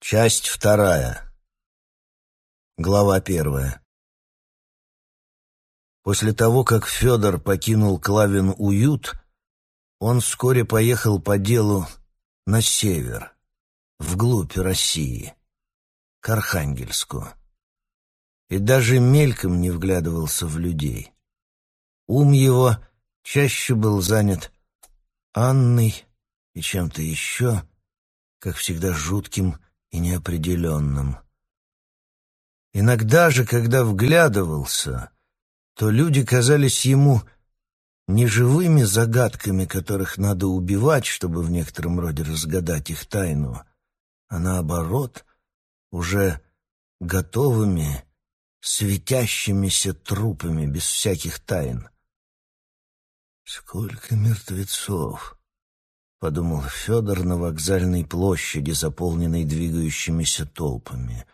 Часть вторая. Глава первая. После того, как Федор покинул Клавин уют, он вскоре поехал по делу на север, вглубь России, к Архангельску. И даже мельком не вглядывался в людей. Ум его чаще был занят Анной и чем-то еще, как всегда жутким и неопределенным. Иногда же, когда вглядывался, то люди казались ему не живыми загадками, которых надо убивать, чтобы в некотором роде разгадать их тайну, а наоборот, уже готовыми, светящимися трупами без всяких тайн. Сколько мертвецов! — подумал Федор на вокзальной площади, заполненной двигающимися толпами.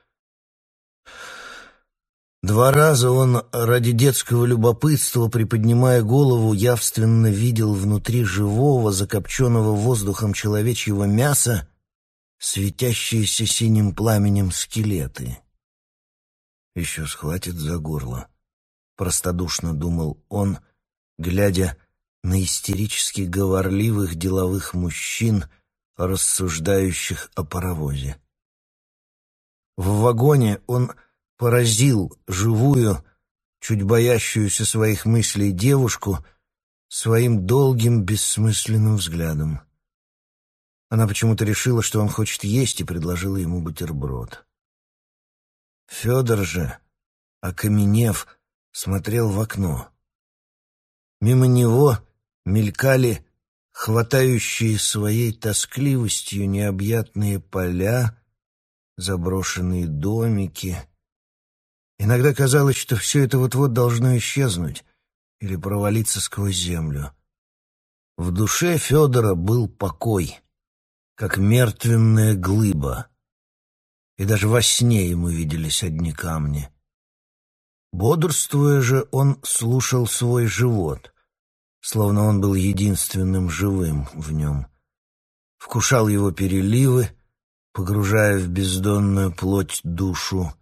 Два раза он ради детского любопытства, приподнимая голову, явственно видел внутри живого, закопченного воздухом человечьего мяса светящиеся синим пламенем скелеты. «Еще схватит за горло», — простодушно думал он, глядя на истерически говорливых деловых мужчин, рассуждающих о паровозе. В вагоне он поразил живую, чуть боящуюся своих мыслей девушку своим долгим бессмысленным взглядом. Она почему-то решила, что он хочет есть, и предложила ему бутерброд. Федор же, окаменев, смотрел в окно. Мимо него мелькали хватающие своей тоскливостью необъятные поля, заброшенные домики. Иногда казалось, что все это вот-вот должно исчезнуть или провалиться сквозь землю. В душе Федора был покой, как мертвенная глыба, и даже во сне ему виделись одни камни. Бодрствуя же, он слушал свой живот — словно он был единственным живым в нем. Вкушал его переливы, погружая в бездонную плоть душу.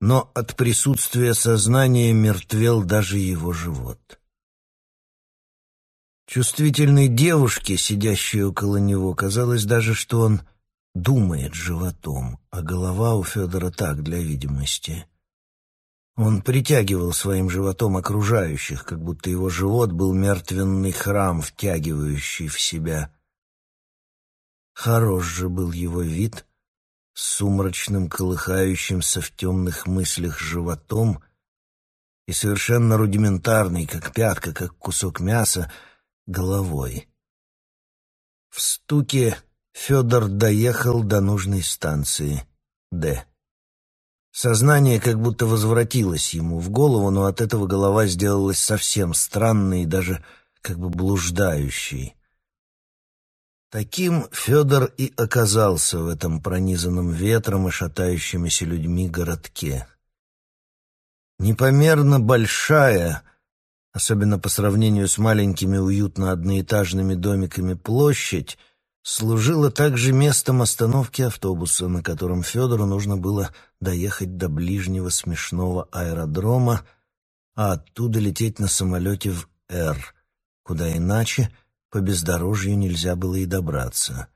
Но от присутствия сознания мертвел даже его живот. Чувствительной девушке, сидящей около него, казалось даже, что он думает животом, а голова у Федора так, для видимости — он притягивал своим животом окружающих, как будто его живот был мертвенный храм, втягивающий в себя. Хорош же был его вид, с сумрачным, колыхающимся в темных мыслях животом и совершенно рудиментарный, как пятка, как кусок мяса, головой. В стуке Федор доехал до нужной станции «Д». Сознание как будто возвратилось ему в голову, но от этого голова сделалась совсем странной и даже как бы блуждающей. Таким Федор и оказался в этом пронизанном ветром и шатающимися людьми городке. Непомерно большая, особенно по сравнению с маленькими уютно одноэтажными домиками, площадь служила также местом остановки автобуса, на котором Федору нужно было доехать до ближнего смешного аэродрома, а оттуда лететь на самолете в Р, куда иначе по бездорожью нельзя было и добраться.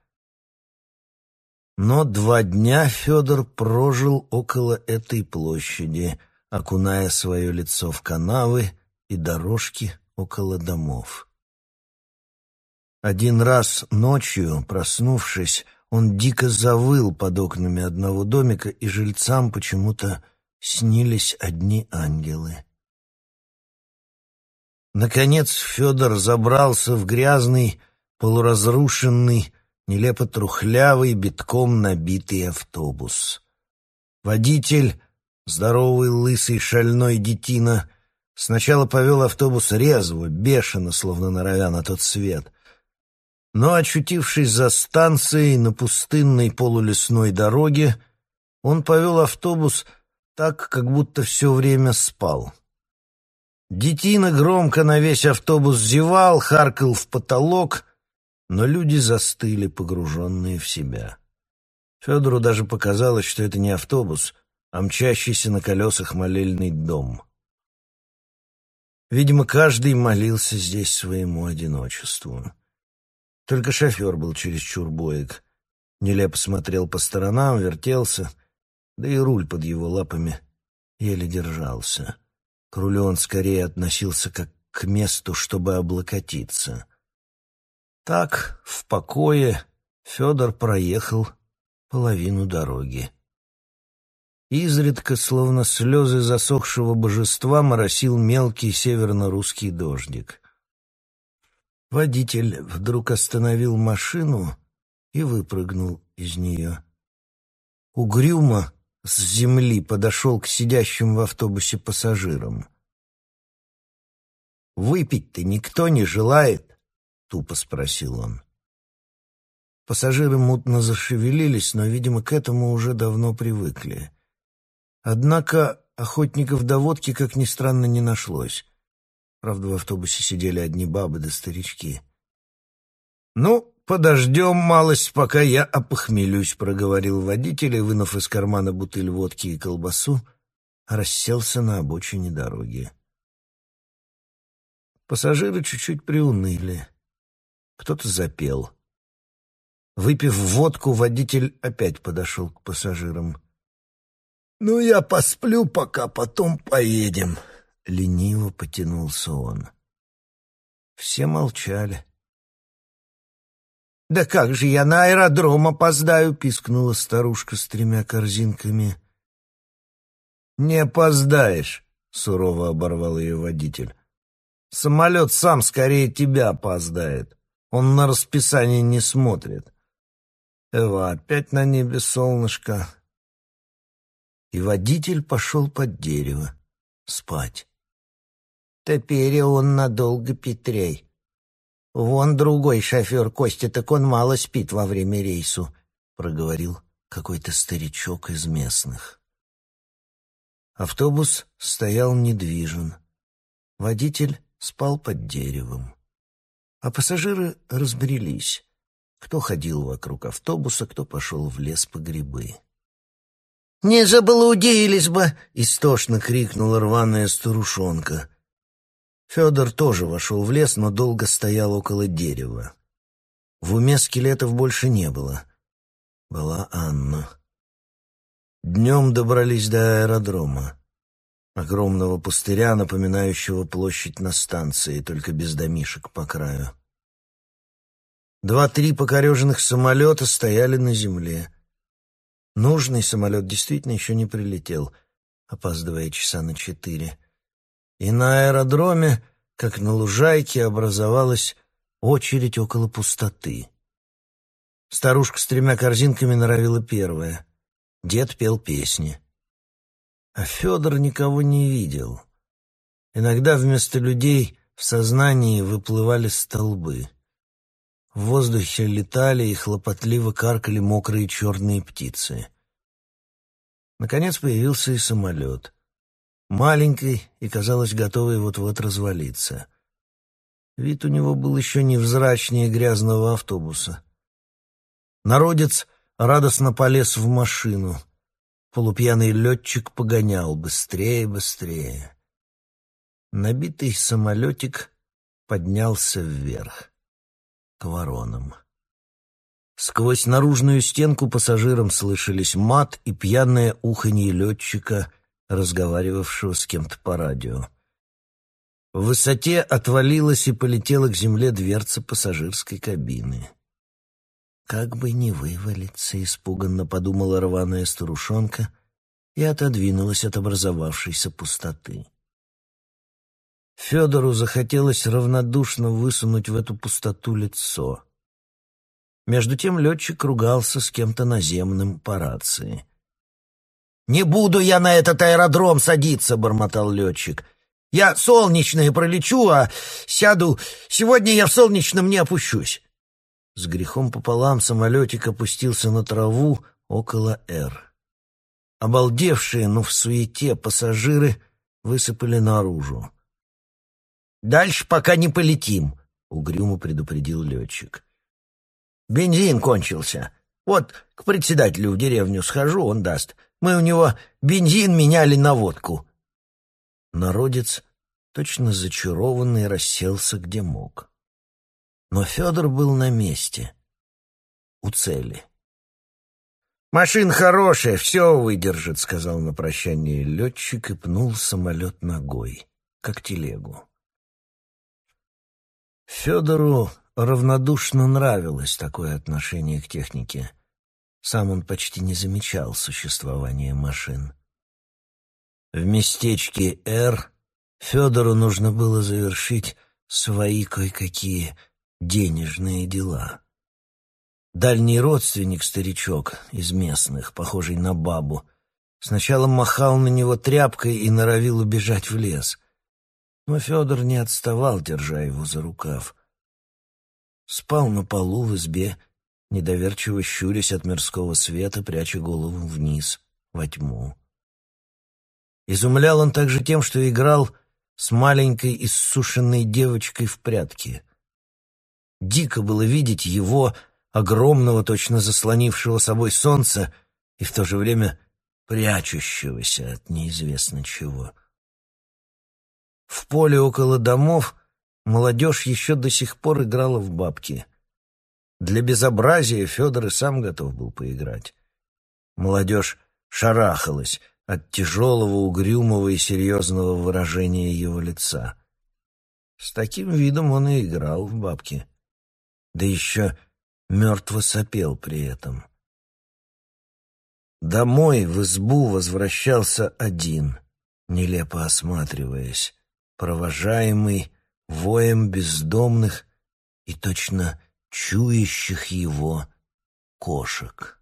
Но два дня Федор прожил около этой площади, окуная свое лицо в канавы и дорожки около домов. Один раз ночью, проснувшись, он дико завыл под окнами одного домика, и жильцам почему-то снились одни ангелы. Наконец Федор забрался в грязный, полуразрушенный, нелепо трухлявый, битком набитый автобус. Водитель, здоровый, лысый, шальной детина, сначала повел автобус резво, бешено, словно норовя на тот свет — но, очутившись за станцией на пустынной полулесной дороге, он повел автобус так, как будто все время спал. Детина громко на весь автобус зевал, харкал в потолок, но люди застыли, погруженные в себя. Федору даже показалось, что это не автобус, а мчащийся на колесах молельный дом. Видимо, каждый молился здесь своему одиночеству. Только шофер был чересчур боек. Нелепо смотрел по сторонам, вертелся, да и руль под его лапами еле держался. К рулю он скорее относился как к месту, чтобы облокотиться. Так, в покое, Федор проехал половину дороги. Изредка, словно слезы засохшего божества, моросил мелкий северно-русский дождик. Водитель вдруг остановил машину и выпрыгнул из нее. Угрюмо с земли подошел к сидящим в автобусе пассажирам. «Выпить-то никто не желает?» — тупо спросил он. Пассажиры мутно зашевелились, но, видимо, к этому уже давно привыкли. Однако охотников до водки, как ни странно, не нашлось. Правда, в автобусе сидели одни бабы да старички. «Ну, подождем малость, пока я опохмелюсь», — проговорил водитель и, вынув из кармана бутыль водки и колбасу, расселся на обочине дороги. Пассажиры чуть-чуть приуныли. Кто-то запел. Выпив водку, водитель опять подошел к пассажирам. «Ну, я посплю, пока потом поедем», — лениво потянулся он. Все молчали. «Да как же я на аэродром опоздаю?» — пискнула старушка с тремя корзинками. «Не опоздаешь», — сурово оборвал ее водитель. «Самолет сам скорее тебя опоздает. Он на расписание не смотрит. Эва, опять на небе солнышко. И водитель пошел под дерево спать. Теперь он надолго Петрей. Вон другой шофер Костя, так он мало спит во время рейсу, проговорил какой-то старичок из местных. Автобус стоял недвижен. Водитель спал под деревом. А пассажиры разбрелись. Кто ходил вокруг автобуса, кто пошел в лес по грибы. «Не заблудились бы!» — истошно крикнула рваная старушонка. Федор тоже вошел в лес, но долго стоял около дерева. В уме скелетов больше не было. Была Анна. Днем добрались до аэродрома. Огромного пустыря, напоминающего площадь на станции, только без домишек по краю. Два-три покореженных самолета стояли на земле. Нужный самолет действительно еще не прилетел, опаздывая часа на четыре. И на аэродроме, как на лужайке, образовалась очередь около пустоты. Старушка с тремя корзинками норовила первая. Дед пел песни. А Федор никого не видел. Иногда вместо людей в сознании выплывали столбы — в воздухе летали и хлопотливо каркали мокрые черные птицы. Наконец появился и самолет. Маленький и, казалось, готовый вот-вот развалиться. Вид у него был еще невзрачнее грязного автобуса. Народец радостно полез в машину. Полупьяный летчик погонял быстрее, быстрее. Набитый самолетик поднялся вверх к воронам. Сквозь наружную стенку пассажирам слышались мат и пьяное уханье летчика, разговаривавшего с кем-то по радио. В высоте отвалилась и полетела к земле дверца пассажирской кабины. «Как бы не вывалиться», — испуганно подумала рваная старушонка и отодвинулась от образовавшейся пустоты. Федору захотелось равнодушно высунуть в эту пустоту лицо. Между тем летчик ругался с кем-то наземным по рации. «Не буду я на этот аэродром садиться», — бормотал летчик. «Я солнечное пролечу, а сяду... Сегодня я в солнечном не опущусь». С грехом пополам самолетик опустился на траву около «Р». Обалдевшие, но в суете пассажиры высыпали наружу. Дальше пока не полетим, угрюмо предупредил летчик. Бензин кончился. Вот к председателю в деревню схожу, он даст. Мы у него бензин меняли на водку». Народец, точно зачарованный, расселся где мог. Но Федор был на месте, у цели. «Машин хорошая, все выдержит», — сказал на прощание летчик и пнул самолет ногой, как телегу. Федору равнодушно нравилось такое отношение к технике. Сам он почти не замечал существования машин. В местечке «Р» Федору нужно было завершить свои кое-какие денежные дела. Дальний родственник, старичок, из местных, похожий на бабу, сначала махал на него тряпкой и норовил убежать в лес. Но Федор не отставал, держа его за рукав. Спал на полу в избе, недоверчиво щурясь от мирского света, пряча голову вниз, во тьму. Изумлял он также тем, что играл с маленькой иссушенной девочкой в прятки. Дико было видеть его, огромного, точно заслонившего собой солнце, и в то же время прячущегося от неизвестно чего. В поле около домов молодежь еще до сих пор играла в бабки. Для безобразия Федор и сам готов был поиграть. Молодежь шарахалась от тяжелого, угрюмого и серьезного выражения его лица. С таким видом он и играл в бабки. Да еще мертво сопел при этом. Домой, в избу, возвращался один, нелепо осматриваясь, провожаемый воем бездомных и точно чующих его кошек.